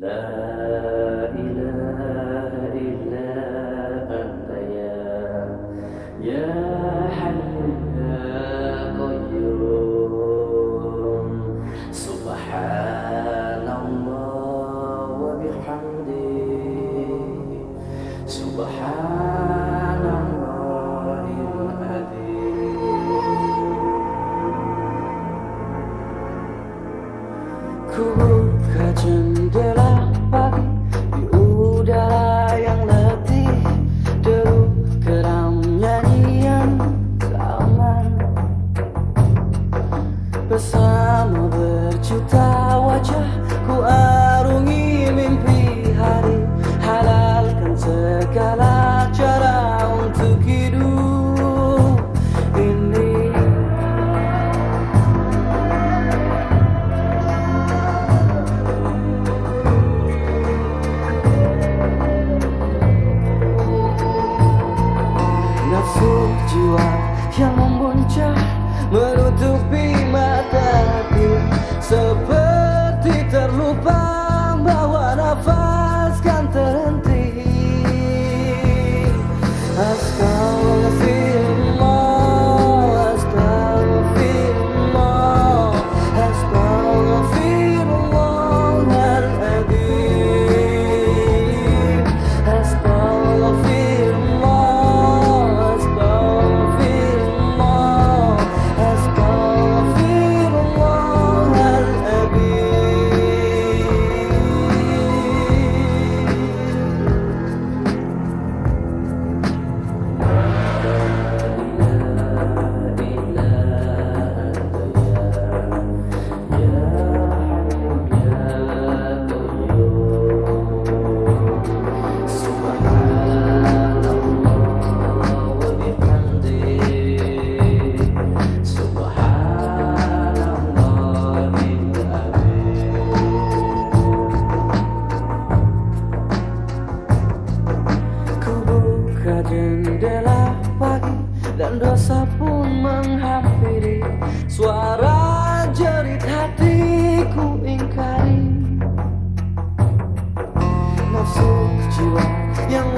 لا إله إلا أنت يا يا حي يا قيوم. سبحان الله وبحمده. سبحان الله العظيم. كبر jiwa yang membuncah menutupi mata hati ku ingkari. Nafsu jiwa yang